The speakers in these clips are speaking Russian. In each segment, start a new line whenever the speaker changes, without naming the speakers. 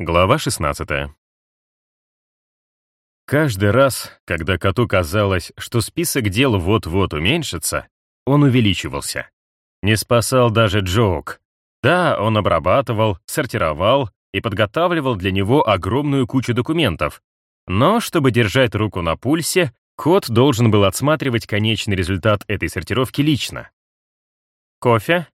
Глава 16. Каждый раз, когда коту казалось, что список дел вот-вот уменьшится, он увеличивался. Не спасал даже Джоук. Да, он обрабатывал, сортировал и подготавливал для него огромную кучу документов. Но, чтобы держать руку на пульсе, кот должен был отсматривать конечный результат этой сортировки лично. «Кофе?»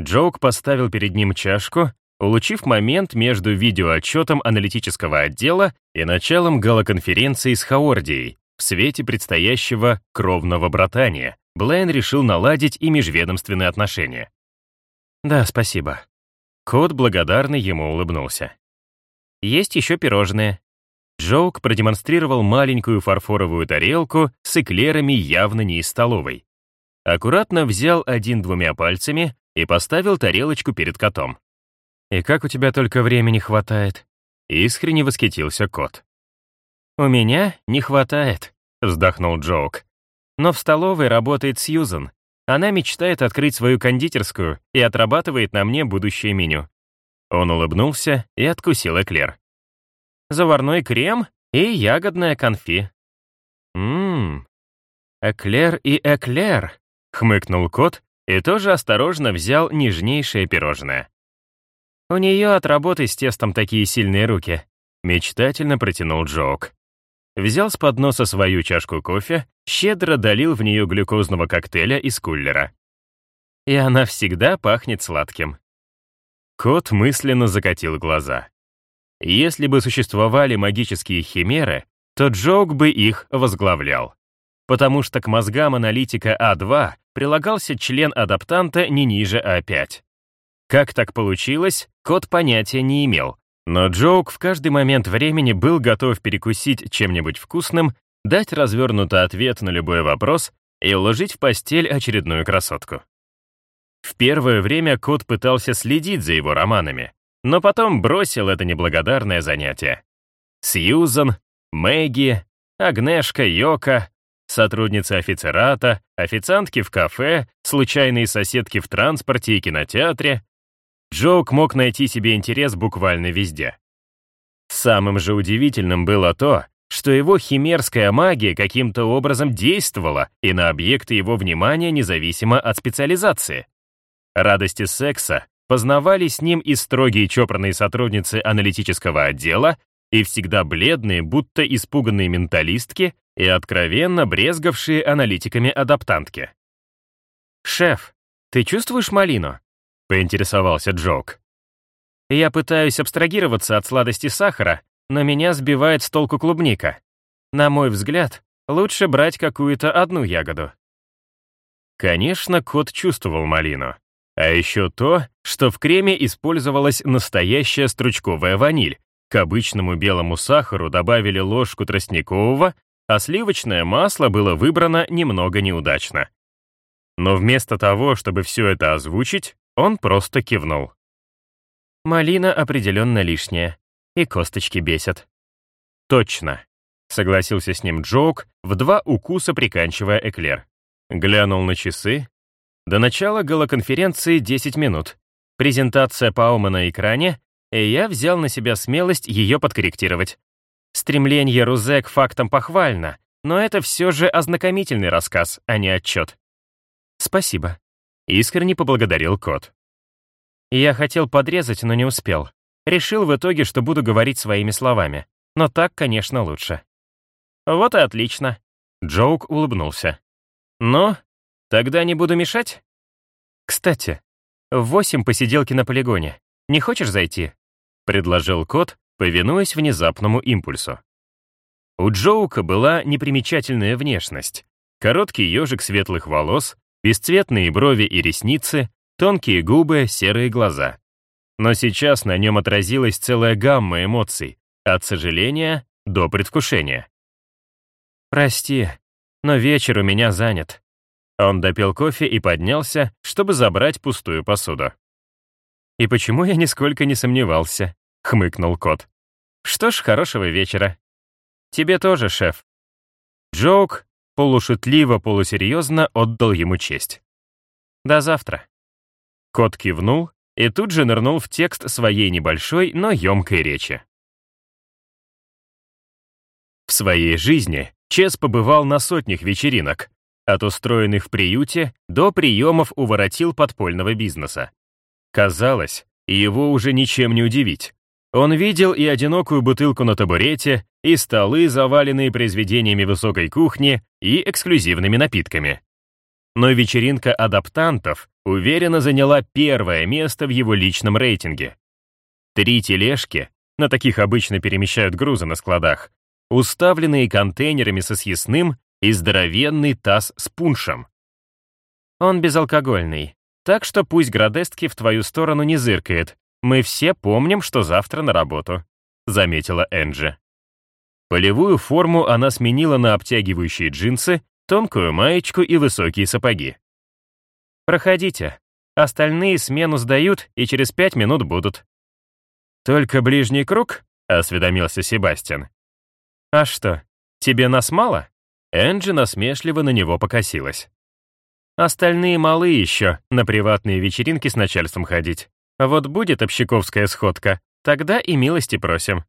Джоук поставил перед ним чашку улучив момент между видеоотчетом аналитического отдела и началом галоконференции с Хаордией, в свете предстоящего кровного братания, Блейн решил наладить и межведомственные отношения. «Да, спасибо». Кот благодарный ему улыбнулся. «Есть еще пирожные». Джоук продемонстрировал маленькую фарфоровую тарелку с эклерами явно не из столовой. Аккуратно взял один двумя пальцами и поставил тарелочку перед котом. «И как у тебя только времени хватает?» Искренне восхитился кот. «У меня не хватает», — вздохнул Джоук. «Но в столовой работает Сьюзан. Она мечтает открыть свою кондитерскую и отрабатывает на мне будущее меню». Он улыбнулся и откусил эклер. «Заварной крем и ягодная конфи». «Ммм, эклер и эклер», — хмыкнул кот и тоже осторожно взял нежнейшее пирожное. «У нее от работы с тестом такие сильные руки», — мечтательно протянул Джок. Взял с подноса свою чашку кофе, щедро долил в нее глюкозного коктейля из кулера. И она всегда пахнет сладким. Кот мысленно закатил глаза. Если бы существовали магические химеры, то Джок бы их возглавлял. Потому что к мозгам аналитика А2 прилагался член адаптанта не ниже А5. Как так получилось, кот понятия не имел. Но Джоук в каждый момент времени был готов перекусить чем-нибудь вкусным, дать развернутый ответ на любой вопрос и уложить в постель очередную красотку. В первое время кот пытался следить за его романами, но потом бросил это неблагодарное занятие. Сьюзан, Мэгги, Агнешка, Йока, сотрудницы офицерата, официантки в кафе, случайные соседки в транспорте и кинотеатре, Джоук мог найти себе интерес буквально везде. Самым же удивительным было то, что его химерская магия каким-то образом действовала и на объекты его внимания независимо от специализации. Радости секса познавали с ним и строгие чопорные сотрудницы аналитического отдела, и всегда бледные, будто испуганные менталистки, и откровенно брезгавшие аналитиками адаптантки. «Шеф, ты чувствуешь малину?» Поинтересовался Джок. Я пытаюсь абстрагироваться от сладости сахара, но меня сбивает с толку клубника. На мой взгляд, лучше брать какую-то одну ягоду. Конечно, кот чувствовал малину. А еще то, что в креме использовалась настоящая стручковая ваниль. К обычному белому сахару добавили ложку тростникового, а сливочное масло было выбрано немного неудачно. Но вместо того, чтобы все это озвучить, он просто кивнул. Малина определенно лишняя, и косточки бесят. Точно, согласился с ним Джоук, в два укуса приканчивая эклер. Глянул на часы. До начала голоконференции 10 минут. Презентация Паума на экране, и я взял на себя смелость ее подкорректировать. Стремление Рузе к фактам похвально, но это все же ознакомительный рассказ, а не отчет. Спасибо. Искренне поблагодарил кот. Я хотел подрезать, но не успел. Решил в итоге, что буду говорить своими словами. Но так, конечно, лучше. Вот и отлично. Джоук улыбнулся. Ну, тогда не буду мешать? Кстати, восемь посиделки на полигоне. Не хочешь зайти? Предложил кот, повинуясь внезапному импульсу. У Джоука была непримечательная внешность. Короткий ежик светлых волос, Бесцветные брови и ресницы, тонкие губы, серые глаза. Но сейчас на нем отразилась целая гамма эмоций, от сожаления до предвкушения. «Прости, но вечер у меня занят». Он допил кофе и поднялся, чтобы забрать пустую посуду. «И почему я нисколько не сомневался?» — хмыкнул кот. «Что ж, хорошего вечера. Тебе тоже, шеф». Джоук полушутливо-полусерьезно отдал ему честь. «До завтра». Кот кивнул и тут же нырнул в текст своей небольшой, но емкой речи. В своей жизни Чес побывал на сотнях вечеринок, от устроенных в приюте до приемов у воротил подпольного бизнеса. Казалось, его уже ничем не удивить. Он видел и одинокую бутылку на табурете, и столы, заваленные произведениями высокой кухни и эксклюзивными напитками. Но вечеринка адаптантов уверенно заняла первое место в его личном рейтинге. Три тележки, на таких обычно перемещают грузы на складах, уставленные контейнерами со съестным и здоровенный таз с пуншем. Он безалкогольный, так что пусть Градестки в твою сторону не зыркает. Мы все помним, что завтра на работу», — заметила Энджи. Полевую форму она сменила на обтягивающие джинсы, тонкую маечку и высокие сапоги. «Проходите. Остальные смену сдают и через пять минут будут». «Только ближний круг?» — осведомился Себастьян. «А что, тебе нас мало?» Энджи насмешливо на него покосилась. «Остальные малы еще на приватные вечеринки с начальством ходить. Вот будет общаковская сходка, тогда и милости просим».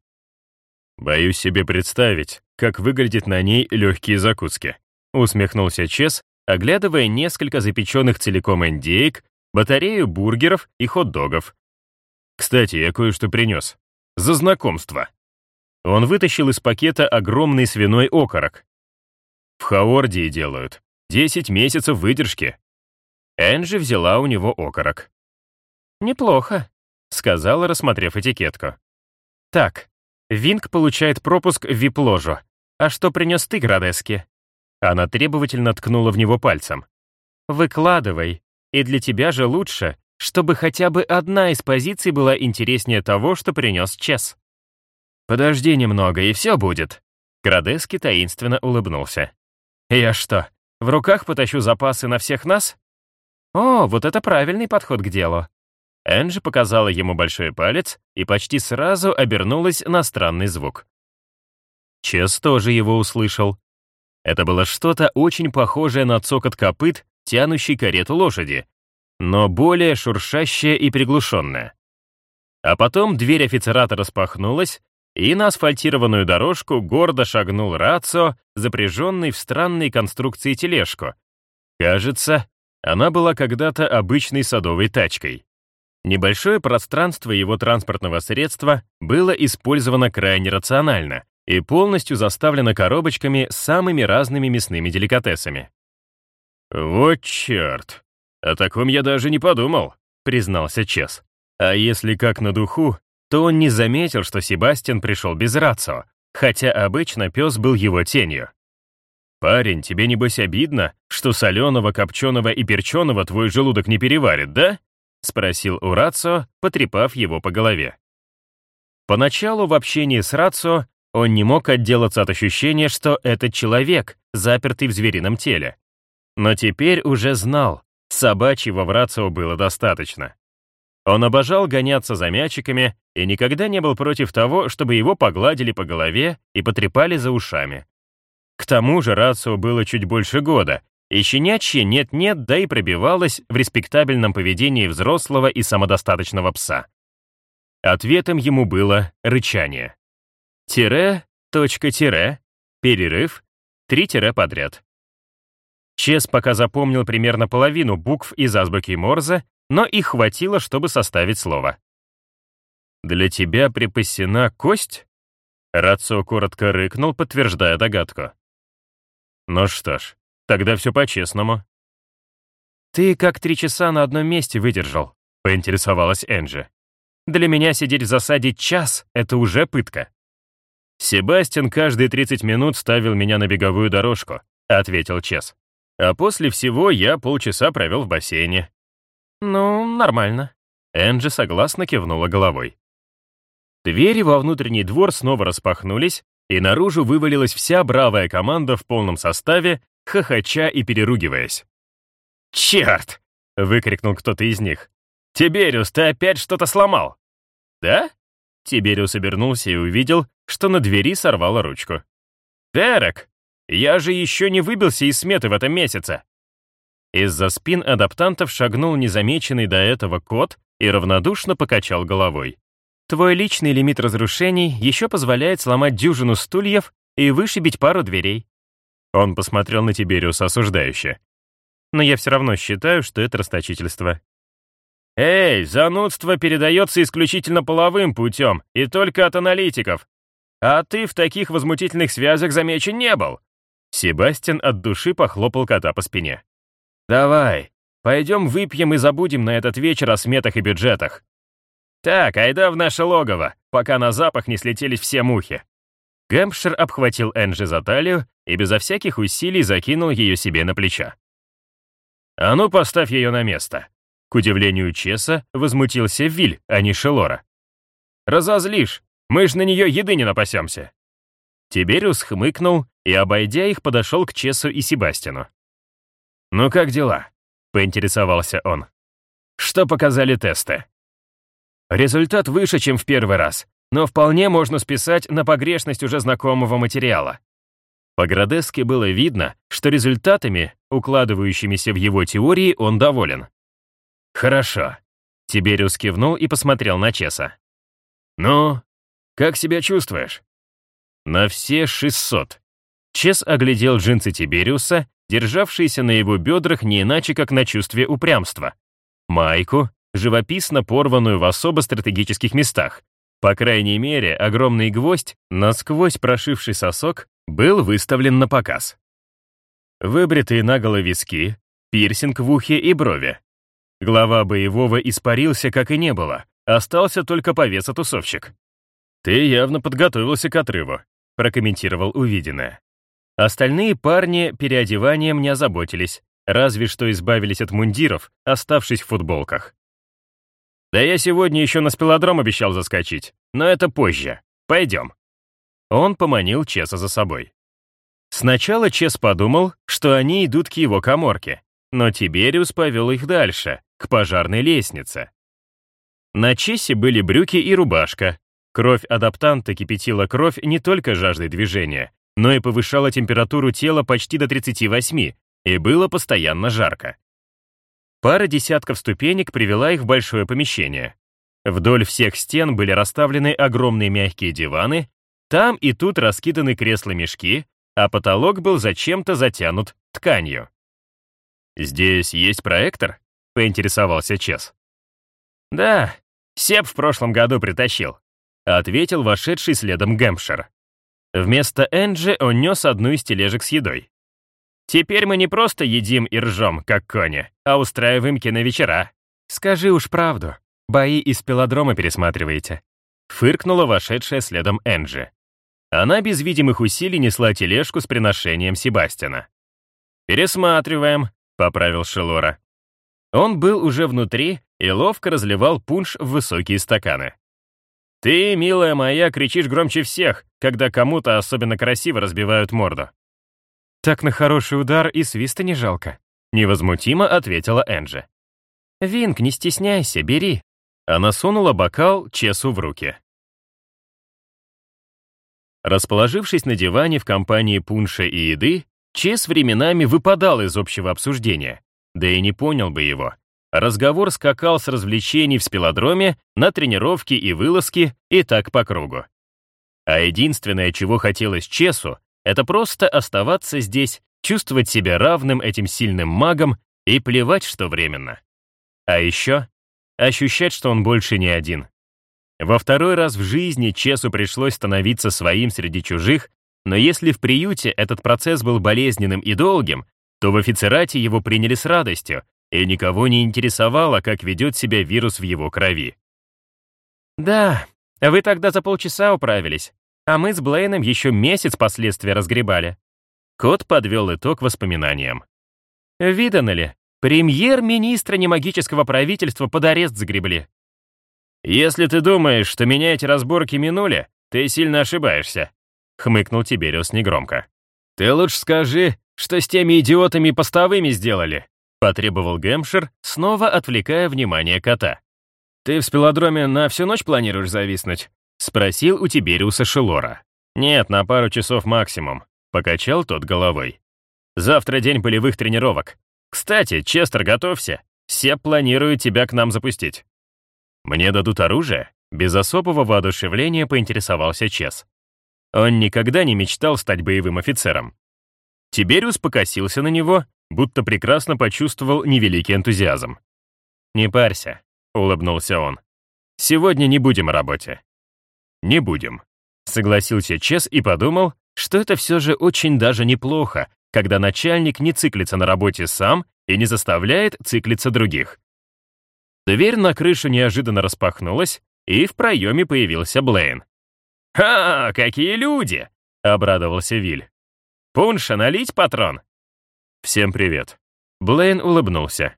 «Боюсь себе представить, как выглядят на ней легкие закуски», усмехнулся Чес, оглядывая несколько запеченных целиком индейк, батарею бургеров и хот-догов. «Кстати, я кое-что принес. За знакомство». Он вытащил из пакета огромный свиной окорок. В Хаордии делают. Десять месяцев выдержки. Энджи взяла у него окорок.
«Неплохо», — сказала, рассмотрев этикетку. «Так, Винг получает пропуск в вип-ложу. А что принес ты, Градески?» Она требовательно ткнула в него пальцем. «Выкладывай. И для тебя же лучше, чтобы хотя бы одна из позиций была интереснее того, что принес Чес». «Подожди немного, и все будет». Градески таинственно улыбнулся. «Я что, в руках потащу запасы на всех нас?» «О, вот это правильный подход к делу». Энджи показала ему большой палец и почти сразу обернулась на странный звук. Чес тоже его услышал. Это было что-то очень похожее на цокот копыт, тянущий карету лошади, но более шуршащее и приглушенное. А потом дверь офицерата распахнулась, и на асфальтированную дорожку гордо шагнул Рацио, запряженный в странной конструкции тележку. Кажется, она была когда-то обычной садовой тачкой. Небольшое пространство его транспортного средства было использовано крайне рационально и полностью заставлено коробочками с самыми разными мясными деликатесами.
«Вот черт! О таком я даже не подумал», — признался Чес.
А если как на духу, то он не заметил, что Себастьян пришел без рацио, хотя обычно пес был его тенью. «Парень, тебе небось обидно, что соленого, копченого и перченого твой желудок не переварит, да?» — спросил у Рацио, потрепав его по голове. Поначалу в общении с Рацио он не мог отделаться от ощущения, что это человек, запертый в зверином теле. Но теперь уже знал, собачьего в Рацио было достаточно. Он обожал гоняться за мячиками и никогда не был против того, чтобы его погладили по голове и потрепали за ушами. К тому же Рацио было чуть больше года, и щенячье нет-нет, да и пробивалось в респектабельном поведении взрослого и самодостаточного пса. Ответом ему было рычание. Тире, точка тире, перерыв, три тире подряд. Чес пока запомнил примерно половину букв из азбуки Морзе, но их хватило, чтобы составить слово. «Для тебя припасена кость?» Рацио коротко рыкнул, подтверждая догадку. «Ну что ж, тогда все по-честному». «Ты как три часа на одном месте выдержал», — поинтересовалась Энджи. «Для меня сидеть в засаде час — это уже пытка». «Себастьян каждые 30 минут ставил меня на беговую дорожку», — ответил Чес. «А после всего я полчаса провел в бассейне. «Ну, нормально». Энджи согласно кивнула головой. Двери во внутренний двор снова распахнулись, и наружу вывалилась вся бравая команда в полном составе, хохоча и переругиваясь. «Черт!» — выкрикнул кто-то из них. «Тибериус, ты опять что-то сломал!» «Да?» Тибериус обернулся и увидел, что на двери сорвало ручку. «Дерек, я же еще не выбился из сметы в этом месяце!» Из-за спин адаптантов шагнул незамеченный до этого кот и равнодушно покачал головой. Твой личный лимит разрушений еще позволяет сломать дюжину стульев и вышибить пару дверей. Он посмотрел на Тибериуса осуждающе. Но я все равно считаю, что это расточительство. «Эй, занудство передается исключительно половым путем и только от аналитиков. А ты в таких возмутительных связях замечен не был». Себастьян от души похлопал кота по спине. «Давай, пойдем выпьем и забудем на этот вечер о сметах и бюджетах. Так, айда в наше логово, пока на запах не слетелись все мухи». Гэмпшир обхватил Энджи за талию и безо всяких усилий закинул ее себе на плечо. «А ну, поставь ее на место!» К удивлению Чеса возмутился Виль, а не Шелора. «Разозлишь! Мы ж на нее еды не напасемся!» Тибериус хмыкнул и, обойдя их, подошел к Чесу и Себастину. «Ну как дела?» — поинтересовался он. «Что показали тесты?» «Результат выше, чем в первый раз, но вполне можно списать на погрешность уже знакомого материала. По Градеске было видно, что результатами, укладывающимися в его теории, он доволен. «Хорошо». Тибериус кивнул и посмотрел на Чеса. «Ну, как себя чувствуешь?» «На все 600». Чес оглядел джинсы Тибериуса, державшиеся на его бедрах не иначе, как на чувстве упрямства. Майку, живописно порванную в особо стратегических местах. По крайней мере, огромный гвоздь, насквозь прошивший сосок, был выставлен на показ. Выбритые наголо виски, пирсинг в ухе и брови. Глава боевого испарился, как и не было, остался только повеса-тусовщик. «Ты явно подготовился к отрыву», — прокомментировал увиденное. Остальные парни переодеванием не озаботились, разве что избавились от мундиров, оставшись в футболках. «Да я сегодня еще на спелодром обещал заскочить, но это позже. Пойдем». Он поманил Чеса за собой. Сначала Чес подумал, что они идут к его коморке, но Тибериус повел их дальше, к пожарной лестнице. На Чесе были брюки и рубашка. Кровь адаптанта кипятила кровь не только жаждой движения, но и повышала температуру тела почти до 38, и было постоянно жарко. Пара десятков ступенек привела их в большое помещение. Вдоль всех стен были расставлены огромные мягкие диваны, там и тут раскиданы кресла-мешки, а потолок был зачем-то затянут тканью. «Здесь есть проектор?» — поинтересовался Чес. «Да, Сеп в прошлом году притащил», — ответил вошедший следом Гэмпшир. Вместо Энджи он нес одну из тележек с едой. «Теперь мы не просто едим и ржем, как кони, а устраиваем киновечера. Скажи уж правду, бои из пилодрома пересматриваете», — фыркнула вошедшая следом Энджи. Она без видимых усилий несла тележку с приношением Себастина. «Пересматриваем», — поправил Шелора. Он был уже внутри и ловко разливал пунш в высокие стаканы. «Ты, милая моя, кричишь громче всех, когда кому-то особенно красиво разбивают морду». «Так на хороший удар и свиста не жалко», — невозмутимо ответила Энджи. «Винг, не стесняйся, бери». Она сунула бокал Чесу в руки. Расположившись на диване в компании пунша и еды, Чес временами выпадал из общего обсуждения, да и не понял бы его. Разговор скакал с развлечений в спилодроме на тренировки и вылазки и так по кругу. А единственное, чего хотелось Чесу, это просто оставаться здесь, чувствовать себя равным этим сильным магом и плевать, что временно. А еще ощущать, что он больше не один, во второй раз в жизни Чесу пришлось становиться своим среди чужих, но если в приюте этот процесс был болезненным и долгим, то в офицерате его приняли с радостью, и никого не интересовало, как ведет себя вирус в его крови. «Да, вы тогда за полчаса управились, а мы с Блейном еще месяц последствия разгребали». Кот подвел итог воспоминаниям. «Видано ли, премьер-министра немагического правительства под арест загребли. «Если ты думаешь, что меня эти разборки минули, ты сильно ошибаешься», — хмыкнул Тибериус негромко. «Ты лучше скажи, что с теми идиотами постовыми сделали», — потребовал Гэмпшир, снова отвлекая внимание кота. «Ты в спилодроме на всю ночь планируешь зависнуть?» — спросил у Тибериуса Шелора. «Нет, на пару часов максимум», — покачал тот головой. «Завтра день полевых тренировок. Кстати, Честер, готовься. Сеп планирует тебя к нам запустить». Мне дадут оружие? Без особого воодушевления поинтересовался Чес. Он никогда не мечтал стать боевым офицером. Тибериус покосился на него, будто прекрасно почувствовал невеликий энтузиазм. «Не парься», — улыбнулся он. «Сегодня не будем о работе». «Не будем», — согласился Чес и подумал, что это все же очень даже неплохо, когда начальник не циклится на работе сам и не заставляет циклиться других. Дверь на крышу неожиданно распахнулась, и в проеме появился Блейн. «Ха, какие люди!» — обрадовался Виль. «Пунша налить, патрон?» «Всем привет». Блейн улыбнулся.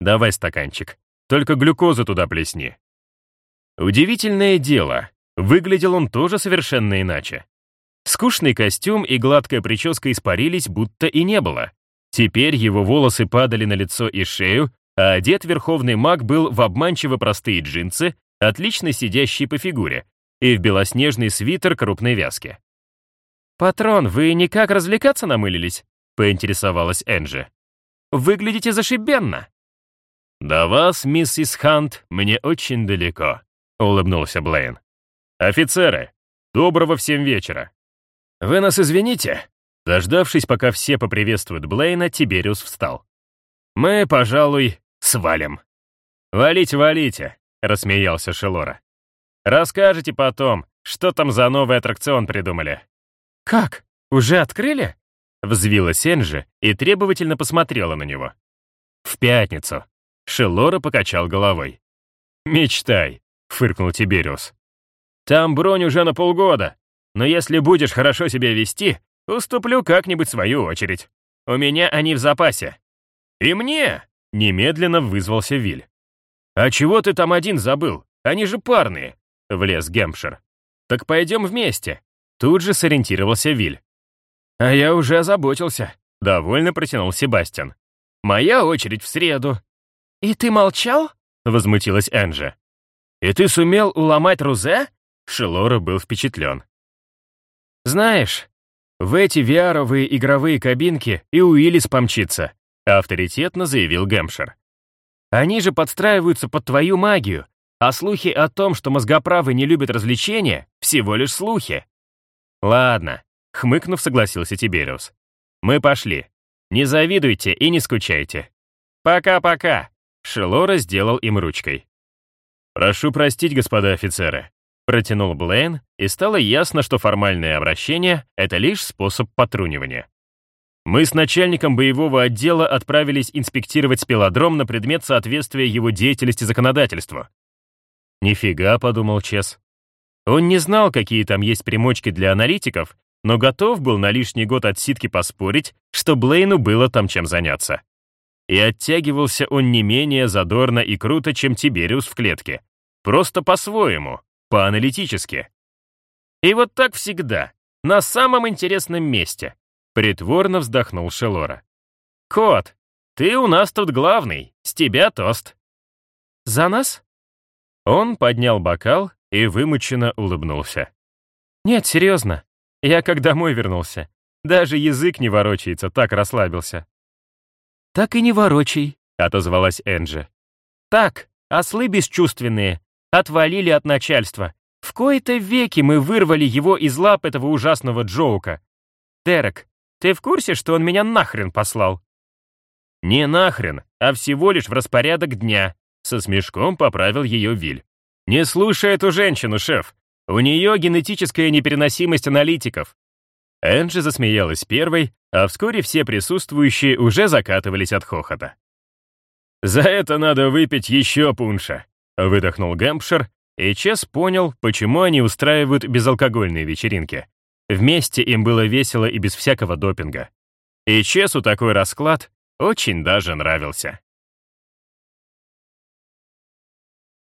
«Давай стаканчик, только глюкозу туда плесни». Удивительное дело, выглядел он тоже совершенно иначе. Скучный костюм и гладкая прическа испарились, будто и не было. Теперь его волосы падали на лицо и шею, а одет верховный маг был в обманчиво простые джинсы, отлично сидящие по фигуре, и в белоснежный свитер крупной вязки. «Патрон, вы никак развлекаться намылились?» — поинтересовалась Энджи. «Выглядите зашибенно!» «До вас, миссис Хант, мне очень далеко», — улыбнулся Блейн. «Офицеры, доброго всем вечера. «Вы нас извините?» Дождавшись, пока все поприветствуют Блейна, Тибериус встал. «Мы, пожалуй, свалим». «Валите, валите», — рассмеялся Шелора. «Расскажете потом, что там за новый аттракцион придумали». «Как? Уже открыли?» Взвилась Энджи и требовательно посмотрела на него. «В пятницу». Шелора покачал головой. «Мечтай», — фыркнул Тибериус. «Там бронь уже на полгода, но если будешь хорошо себя вести, уступлю как-нибудь свою очередь. У меня они в запасе». «И мне!» — немедленно вызвался Виль. «А чего ты там один забыл? Они же парные!» — влез Гемпшир. «Так пойдем вместе!» Тут же сориентировался Виль. «А я уже озаботился», — довольно протянул Себастьян. «Моя очередь в среду». «И ты молчал?» — возмутилась Энджи. «И ты сумел уломать Рузе?» Шелора был впечатлен. «Знаешь, в эти VR-овые игровые кабинки и Уиллис помчится», авторитетно заявил Гэмпшир. «Они же подстраиваются под твою магию, а слухи о том, что мозгоправы не любят развлечения, всего лишь слухи». «Ладно», — хмыкнув, согласился Тибериус. «Мы пошли. Не завидуйте и не скучайте. Пока-пока», — Шелора сделал им ручкой. «Прошу простить, господа офицеры», Протянул Блейн, и стало ясно, что формальное обращение — это лишь способ потрунивания. Мы с начальником боевого отдела отправились инспектировать спелодром на предмет соответствия его деятельности законодательству. «Нифига», — подумал Чес. Он не знал, какие там есть примочки для аналитиков, но готов был на лишний год отсидки поспорить, что Блейну было там чем заняться. И оттягивался он не менее задорно и круто, чем Тибериус в клетке. Просто по-своему, по-аналитически. И вот так всегда, на самом интересном месте, притворно вздохнул Шелора. Кот, ты у нас тут главный, с тебя тост. За нас? Он поднял бокал и вымученно улыбнулся. Нет, серьезно, я как домой вернулся. Даже язык не ворочается, так расслабился. «Так и не ворочай», — отозвалась Энджи. «Так, ослы бесчувственные, Отвалили от начальства. В кои-то веки мы вырвали его из лап этого ужасного Джоука. Дерек, ты в курсе, что он меня нахрен послал? Не нахрен, а всего лишь в распорядок дня. Со смешком поправил ее Виль. Не слушай эту женщину, шеф. У нее генетическая непереносимость аналитиков. Энджи засмеялась первой, а вскоре все присутствующие уже закатывались от хохота. «За это надо выпить еще пунша», Выдохнул Гэмпшир, и Чес понял, почему они устраивают безалкогольные вечеринки. Вместе им было весело и без всякого допинга. И Чесу такой расклад очень даже нравился.